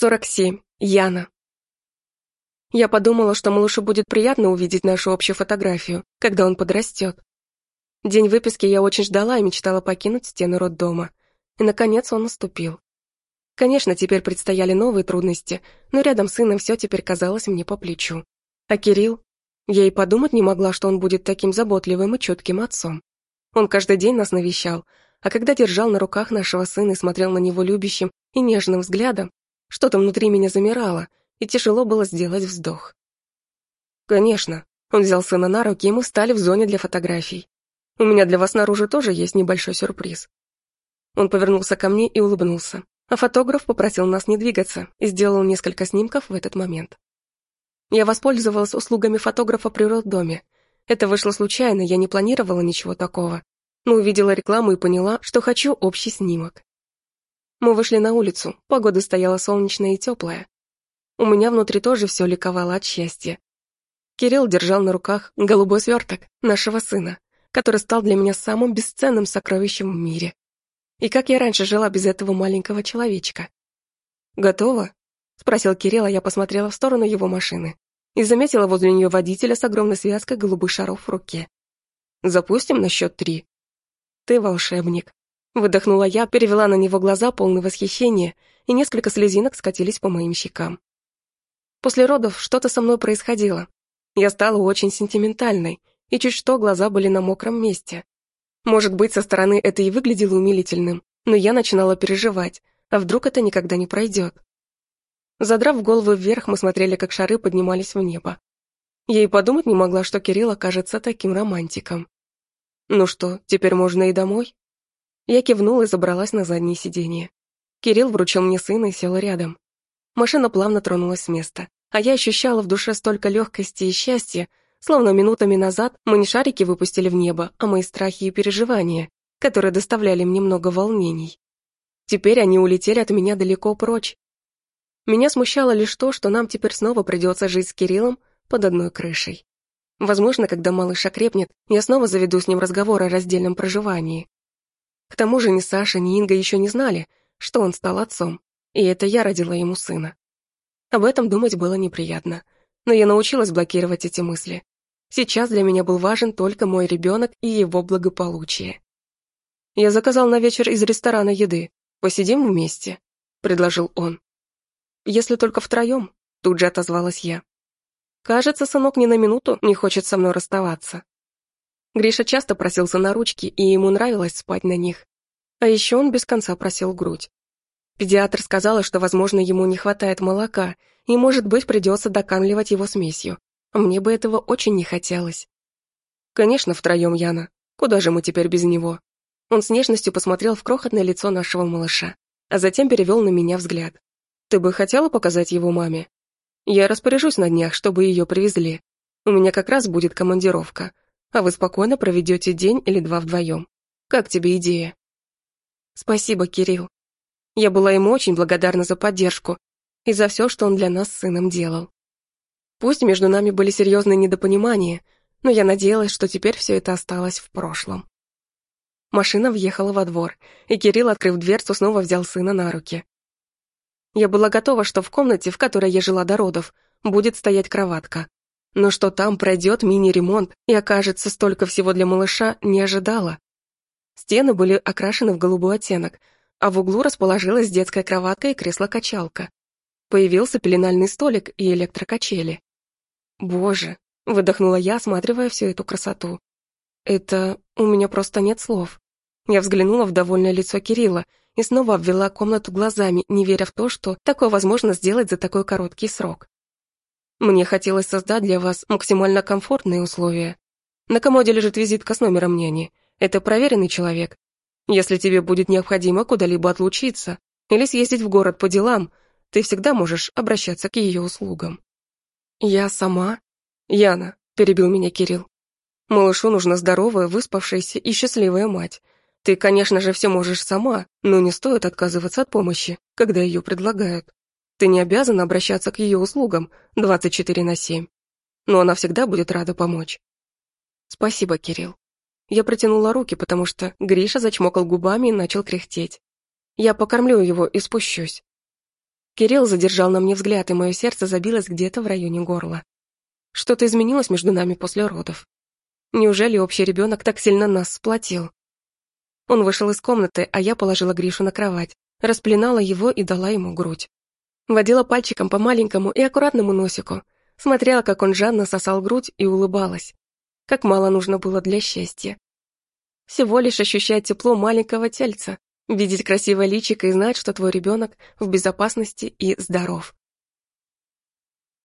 47. Яна. Я подумала, что малышу будет приятно увидеть нашу общую фотографию, когда он подрастет. День выписки я очень ждала и мечтала покинуть стены роддома. И, наконец, он наступил. Конечно, теперь предстояли новые трудности, но рядом с сыном все теперь казалось мне по плечу. А Кирилл? Я и подумать не могла, что он будет таким заботливым и чутким отцом. Он каждый день нас навещал, а когда держал на руках нашего сына и смотрел на него любящим и нежным взглядом, что-то внутри меня замирало, и тяжело было сделать вздох. Конечно, он взял сына на руки, и мы стали в зоне для фотографий. У меня для вас снаружи тоже есть небольшой сюрприз. Он повернулся ко мне и улыбнулся, а фотограф попросил нас не двигаться и сделал несколько снимков в этот момент. Я воспользовалась услугами фотографа при роддоме. Это вышло случайно, я не планировала ничего такого, но увидела рекламу и поняла, что хочу общий снимок. Мы вышли на улицу, погода стояла солнечная и теплая. У меня внутри тоже все ликовало от счастья. Кирилл держал на руках голубой сверток нашего сына, который стал для меня самым бесценным сокровищем в мире. И как я раньше жила без этого маленького человечка? «Готово?» — спросил Кирилл, а я посмотрела в сторону его машины и заметила возле нее водителя с огромной связкой голубых шаров в руке. «Запустим на счет три?» «Ты волшебник», Выдохнула я, перевела на него глаза, полные восхищения, и несколько слезинок скатились по моим щекам. После родов что-то со мной происходило. Я стала очень сентиментальной, и чуть что глаза были на мокром месте. Может быть, со стороны это и выглядело умилительным, но я начинала переживать, а вдруг это никогда не пройдет. Задрав голову вверх, мы смотрели, как шары поднимались в небо. Я и подумать не могла, что Кирилл окажется таким романтиком. Ну что, теперь можно и домой? Я кивнула и забралась на заднее сиденье. Кирилл вручил мне сына и сел рядом. Машина плавно тронулась с места, а я ощущала в душе столько легкости и счастья, словно минутами назад мы не шарики выпустили в небо, а мои страхи и переживания, которые доставляли мне много волнений. Теперь они улетели от меня далеко прочь. Меня смущало лишь то, что нам теперь снова придется жить с Кириллом под одной крышей. Возможно, когда малыш окрепнет, я снова заведу с ним разговор о раздельном проживании. К тому же ни Саша, ни Инга еще не знали, что он стал отцом, и это я родила ему сына. Об этом думать было неприятно, но я научилась блокировать эти мысли. Сейчас для меня был важен только мой ребенок и его благополучие. «Я заказал на вечер из ресторана еды. Посидим вместе», — предложил он. «Если только втроем», — тут же отозвалась я. «Кажется, сынок ни на минуту не хочет со мной расставаться». Гриша часто просился на ручки, и ему нравилось спать на них. А еще он без конца просил грудь. Педиатр сказала, что, возможно, ему не хватает молока, и, может быть, придется доканливать его смесью. Мне бы этого очень не хотелось. Конечно, втроем, Яна. Куда же мы теперь без него? Он с нежностью посмотрел в крохотное лицо нашего малыша, а затем перевел на меня взгляд. Ты бы хотела показать его маме? Я распоряжусь на днях, чтобы ее привезли. У меня как раз будет командировка, а вы спокойно проведете день или два вдвоем. Как тебе идея?» «Спасибо, Кирилл. Я была ему очень благодарна за поддержку и за все, что он для нас с сыном делал. Пусть между нами были серьезные недопонимания, но я надеялась, что теперь все это осталось в прошлом». Машина въехала во двор, и Кирилл, открыв дверцу, снова взял сына на руки. Я была готова, что в комнате, в которой я жила до родов, будет стоять кроватка, но что там пройдет мини-ремонт и окажется столько всего для малыша, не ожидала. Стены были окрашены в голубой оттенок, а в углу расположилась детская кроватка и кресло-качалка. Появился пеленальный столик и электрокачели. «Боже!» — выдохнула я, осматривая всю эту красоту. «Это... у меня просто нет слов». Я взглянула в довольное лицо Кирилла и снова обвела комнату глазами, не веря в то, что такое возможно сделать за такой короткий срок. Мне хотелось создать для вас максимально комфортные условия. На комоде лежит визитка с номером няни. Это проверенный человек. Если тебе будет необходимо куда-либо отлучиться или съездить в город по делам, ты всегда можешь обращаться к ее услугам. Я сама? Яна, перебил меня Кирилл. Малышу нужна здоровая, выспавшаяся и счастливая мать. Ты, конечно же, все можешь сама, но не стоит отказываться от помощи, когда ее предлагают. Ты не обязана обращаться к ее услугам 24 на 7. Но она всегда будет рада помочь. Спасибо, Кирилл. Я протянула руки, потому что Гриша зачмокал губами и начал кряхтеть. Я покормлю его и спущусь. Кирилл задержал на мне взгляд, и мое сердце забилось где-то в районе горла. Что-то изменилось между нами после родов. Неужели общий ребенок так сильно нас сплотил? Он вышел из комнаты, а я положила Гришу на кровать, распленала его и дала ему грудь. Водила пальчиком по маленькому и аккуратному носику, смотрела, как он жадно сосал грудь и улыбалась. Как мало нужно было для счастья. Всего лишь ощущать тепло маленького тельца, видеть красивое личико и знать, что твой ребенок в безопасности и здоров.